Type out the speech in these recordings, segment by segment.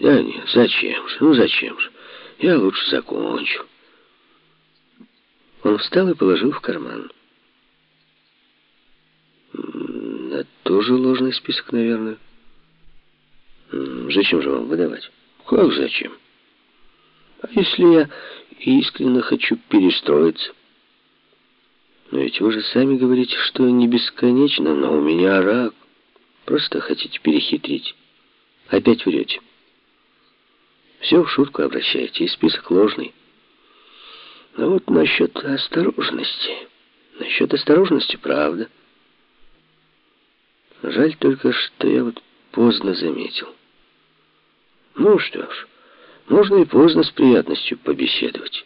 Да нет, зачем же, ну зачем же? Я лучше закончу. Он встал и положил в карман. Это тоже ложный список, наверное. Зачем же вам выдавать? Как зачем? А если я искренне хочу перестроиться? Но ведь вы же сами говорите, что не бесконечно, но у меня рак. Просто хотите перехитрить. Опять врете. Все в шутку обращаете, и список ложный. Но вот насчет осторожности. Насчет осторожности, правда. Жаль только, что я вот поздно заметил. Ну что ж, можно и поздно с приятностью побеседовать.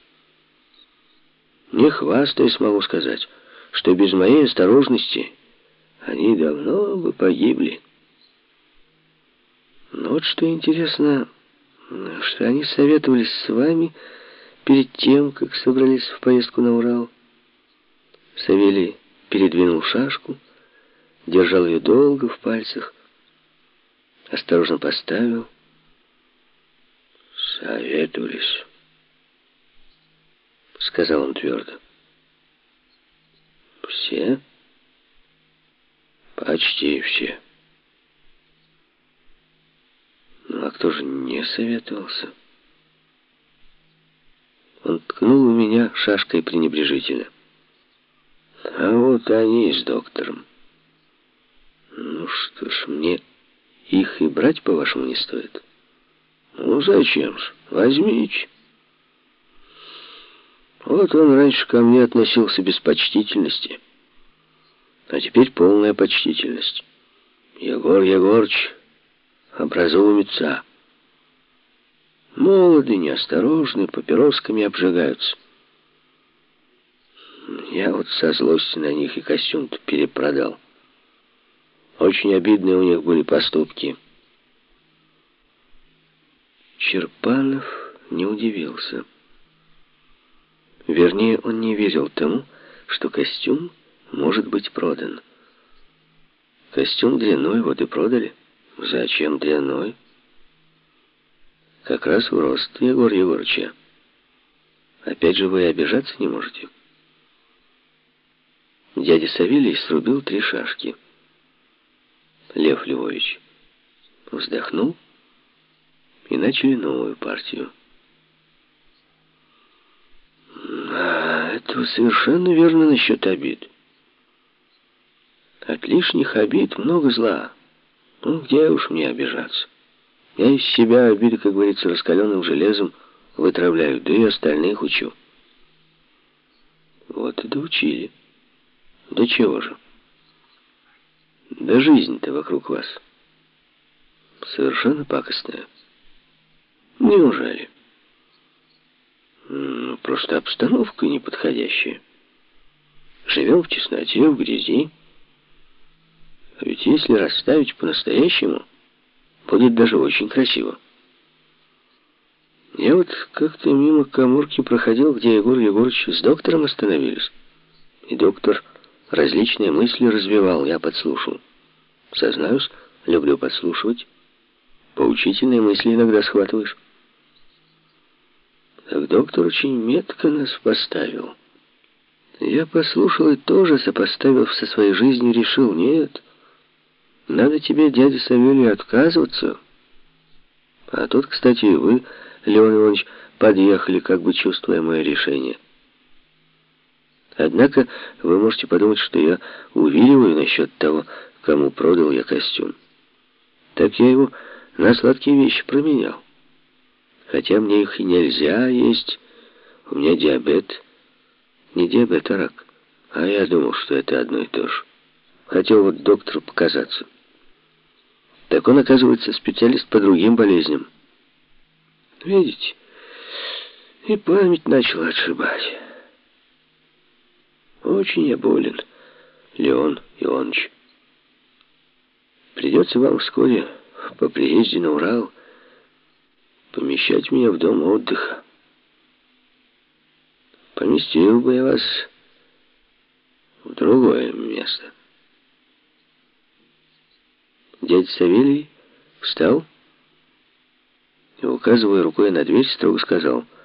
Не хвастаясь, могу сказать, что без моей осторожности они давно бы погибли. Но вот что интересно, что они советовались с вами перед тем, как собрались в поездку на Урал. Савелий передвинул шашку, держал ее долго в пальцах, осторожно поставил. «Советовались», — сказал он твердо. «Все?» «Почти все». Ну, а кто же не советовался? Он ткнул в меня шашкой пренебрежительно. А вот они с доктором. Ну что ж, мне их и брать, по-вашему, не стоит? Ну, зачем ж? Возьмите. Вот он раньше ко мне относился без почтительности, а теперь полная почтительность. Егор Егорыч образумится. Молоды, неосторожны, папиросками обжигаются. Я вот со злости на них и костюм-то перепродал. Очень обидные у них были поступки. Черпанов не удивился. Вернее, он не верил тому, что костюм может быть продан. Костюм длиной вот и продали. Зачем длиной? Как раз в рост Егор Егорыча. Опять же, вы обижаться не можете. Дядя Савелий срубил три шашки. Лев Львович вздохнул и начали новую партию. А, это совершенно верно насчет обид. От лишних обид много зла. Ну, где уж мне обижаться? Я из себя обиды, как говорится, раскаленным железом вытравляю, да и остальных учу. Вот и доучили. Да чего же? Да жизнь-то вокруг вас совершенно пакостная. Неужели? Ну, просто обстановка неподходящая. Живем в тесноте, в грязи. А ведь если расставить по-настоящему, будет даже очень красиво. Я вот как-то мимо коморки проходил, где Егор Егорович с доктором остановились. И доктор различные мысли развивал, я подслушал. Сознаюсь, люблю подслушивать. Поучительные мысли иногда схватываешь. Так доктор очень метко нас поставил. Я послушал и тоже, сопоставив со своей жизнью, решил, нет, надо тебе, дядя Савелий, отказываться. А тут, кстати, и вы, Леон Иванович, подъехали, как бы чувствуя мое решение. Однако вы можете подумать, что я увиливаю насчет того, кому продал я костюм. Так я его на сладкие вещи променял. Хотя мне их и нельзя есть. У меня диабет. Не диабет, а рак. А я думал, что это одно и то же. Хотел вот доктору показаться. Так он, оказывается, специалист по другим болезням. Видите? И память начала отшибать. Очень я болен, Леон Ионович. Придется вам вскоре по приезде на Урал помещать меня в дом отдыха. Поместил бы я вас в другое место. Дядя Савелий встал указывая рукой на дверь, строго сказал —